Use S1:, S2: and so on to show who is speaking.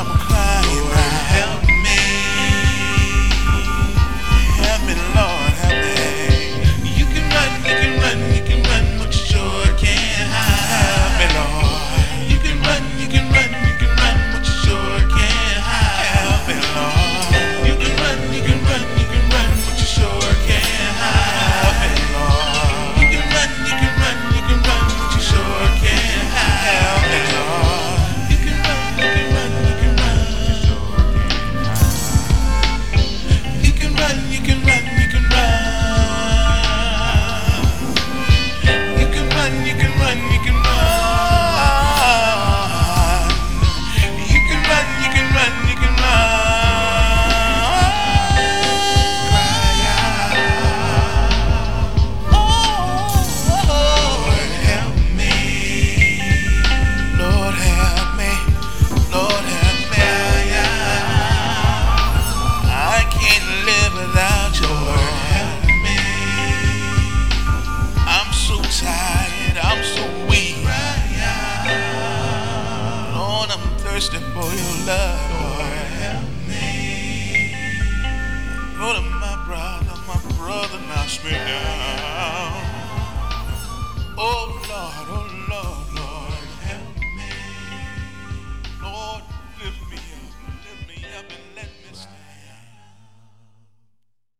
S1: I'm a thirsty for your love, Lord. Help me. Lord, my brother, my brother knocks me down.